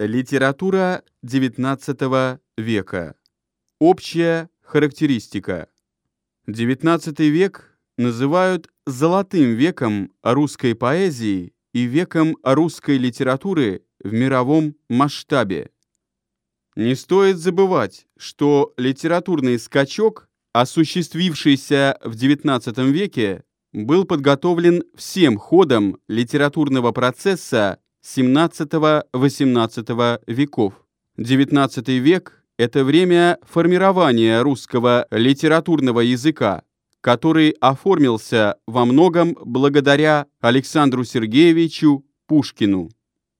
Литература XIX века. Общая характеристика. XIX век называют «золотым веком русской поэзии» и «веком русской литературы в мировом масштабе». Не стоит забывать, что литературный скачок, осуществившийся в XIX веке, был подготовлен всем ходом литературного процесса XVII-XVIII веков. XIX век – это время формирования русского литературного языка, который оформился во многом благодаря Александру Сергеевичу Пушкину.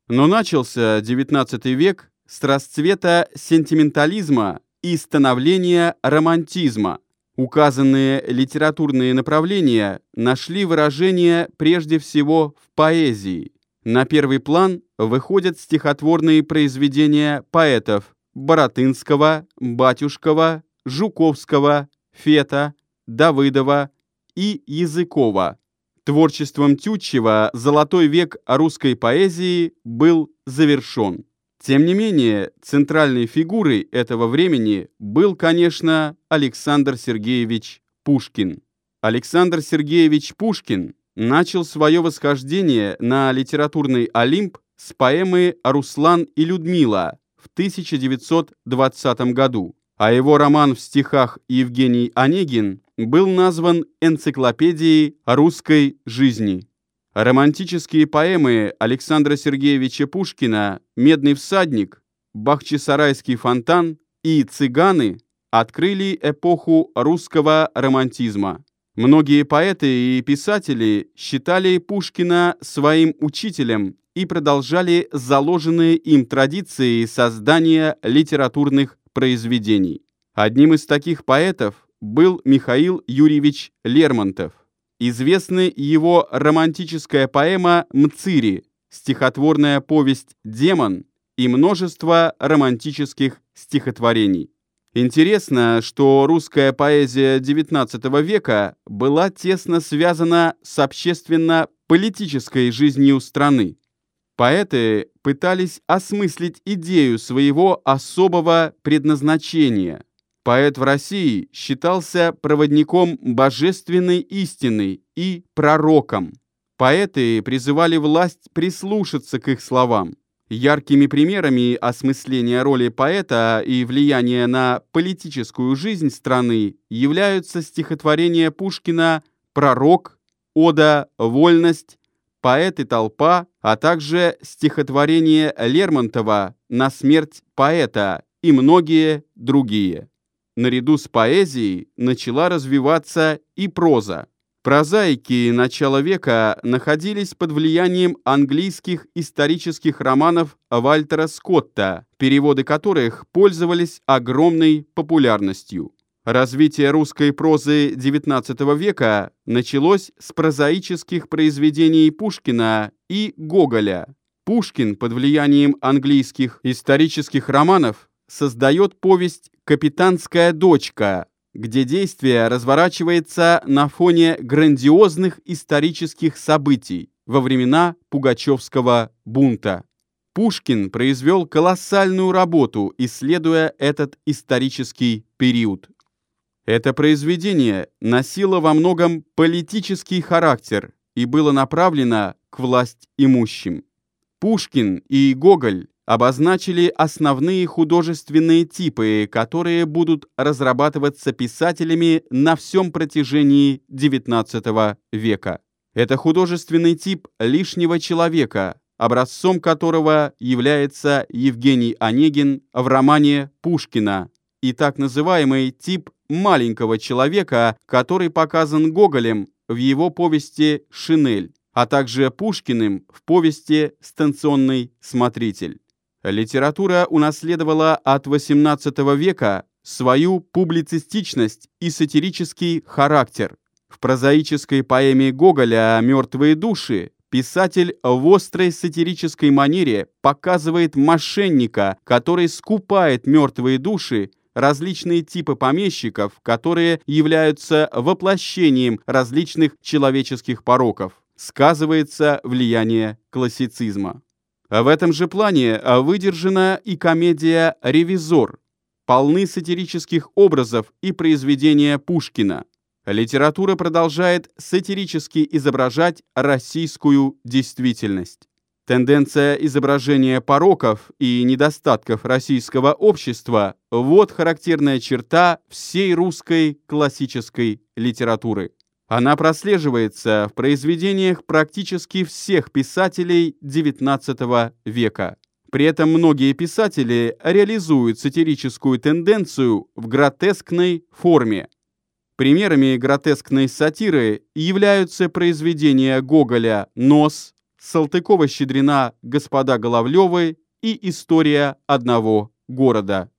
Но начался XIX век с расцвета сентиментализма и становления романтизма – Указанные литературные направления нашли выражение прежде всего в поэзии. На первый план выходят стихотворные произведения поэтов Боротынского, Батюшкова, Жуковского, Фета, Давыдова и Языкова. Творчеством Тютчева золотой век русской поэзии был завершен. Тем не менее, центральной фигурой этого времени был, конечно, Александр Сергеевич Пушкин. Александр Сергеевич Пушкин начал свое восхождение на литературный Олимп с поэмы «Руслан и Людмила» в 1920 году, а его роман в стихах Евгений Онегин был назван «Энциклопедией русской жизни». Романтические поэмы Александра Сергеевича Пушкина «Медный всадник», «Бахчисарайский фонтан» и «Цыганы» открыли эпоху русского романтизма. Многие поэты и писатели считали Пушкина своим учителем и продолжали заложенные им традиции создания литературных произведений. Одним из таких поэтов был Михаил Юрьевич Лермонтов. Известны его романтическая поэма «Мцири», стихотворная повесть «Демон» и множество романтических стихотворений. Интересно, что русская поэзия XIX века была тесно связана с общественно-политической жизнью страны. Поэты пытались осмыслить идею своего особого предназначения – Поэт в России считался проводником божественной истины и пророком. Поэты призывали власть прислушаться к их словам. Яркими примерами осмысления роли поэта и влияния на политическую жизнь страны являются стихотворения Пушкина «Пророк», «Ода», «Вольность», «Поэт и толпа», а также стихотворение Лермонтова «На смерть поэта» и многие другие наряду с поэзией начала развиваться и проза. Прозаики начала века находились под влиянием английских исторических романов Вальтера Скотта, переводы которых пользовались огромной популярностью. Развитие русской прозы XIX века началось с прозаических произведений Пушкина и Гоголя. Пушкин под влиянием английских исторических романов создает повесть «Капитанская дочка», где действие разворачивается на фоне грандиозных исторических событий во времена Пугачевского бунта. Пушкин произвел колоссальную работу, исследуя этот исторический период. Это произведение носило во многом политический характер и было направлено к власть имущим. Пушкин и Гоголь обозначили основные художественные типы, которые будут разрабатываться писателями на всем протяжении XIX века. Это художественный тип лишнего человека, образцом которого является Евгений Онегин в романе Пушкина, и так называемый тип маленького человека, который показан Гоголем в его повести «Шинель», а также Пушкиным в повести «Станционный смотритель». Литература унаследовала от XVIII века свою публицистичность и сатирический характер. В прозаической поэме Гоголя «Мертвые души» писатель в острой сатирической манере показывает мошенника, который скупает мертвые души, различные типы помещиков, которые являются воплощением различных человеческих пороков. Сказывается влияние классицизма. В этом же плане выдержана и комедия «Ревизор», полны сатирических образов и произведения Пушкина. Литература продолжает сатирически изображать российскую действительность. Тенденция изображения пороков и недостатков российского общества – вот характерная черта всей русской классической литературы. Она прослеживается в произведениях практически всех писателей XIX века. При этом многие писатели реализуют сатирическую тенденцию в гротескной форме. Примерами гротескной сатиры являются произведения Гоголя «Нос», Салтыкова-Щедрина «Господа Головлевы» и «История одного города».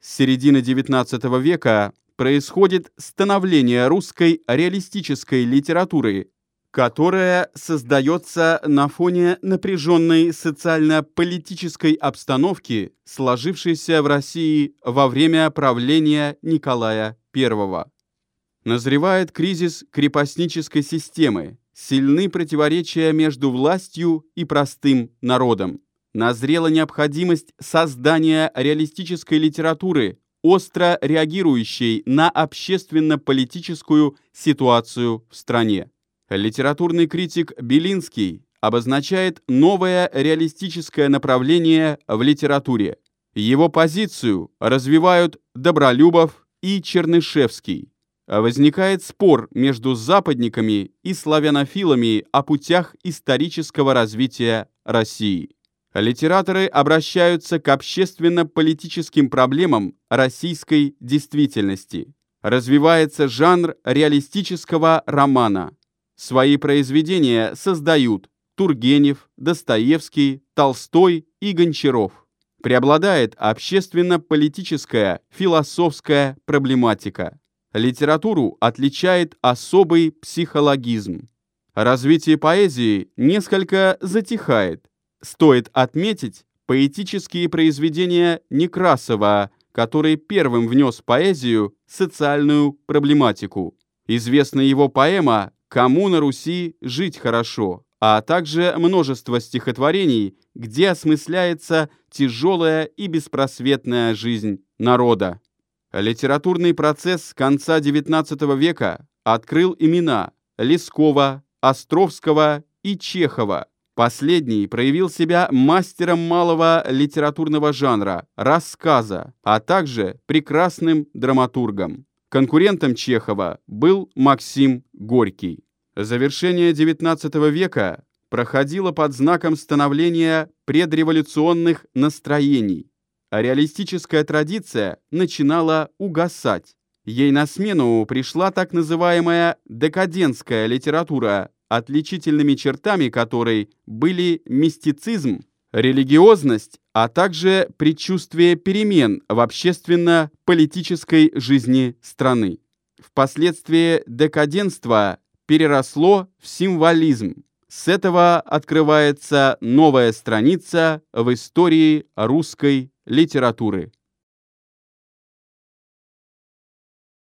С середины XIX века происходит становление русской реалистической литературы, которая создается на фоне напряженной социально-политической обстановки, сложившейся в России во время правления Николая I. Назревает кризис крепостнической системы, сильны противоречия между властью и простым народом. Назрела необходимость создания реалистической литературы, остро реагирующей на общественно-политическую ситуацию в стране. Литературный критик Белинский обозначает новое реалистическое направление в литературе. Его позицию развивают Добролюбов и Чернышевский возникает спор между западниками и славянофилами о путях исторического развития России. Литераторы обращаются к общественно-политическим проблемам российской действительности. Развивается жанр реалистического романа. Свои произведения создают Тургенев, Достоевский, Толстой и Гончаров. Преобладает общественно-политическая, философская проблематика. Литературу отличает особый психологизм. Развитие поэзии несколько затихает. Стоит отметить поэтические произведения Некрасова, который первым внес поэзию социальную проблематику. Известна его поэма «Кому на Руси жить хорошо», а также множество стихотворений, где осмысляется тяжелая и беспросветная жизнь народа. Литературный процесс конца XIX века открыл имена Лескова, Островского и Чехова. Последний проявил себя мастером малого литературного жанра, рассказа, а также прекрасным драматургом. Конкурентом Чехова был Максим Горький. Завершение XIX века проходило под знаком становления предреволюционных настроений, а реалистическая традиция начинала угасать. Ей на смену пришла так называемая декадентская литература, отличительными чертами которой были мистицизм, религиозность, а также предчувствие перемен в общественно-политической жизни страны. Впоследствии декаденство переросло в символизм. С этого открывается новая страница в истории русской литературы.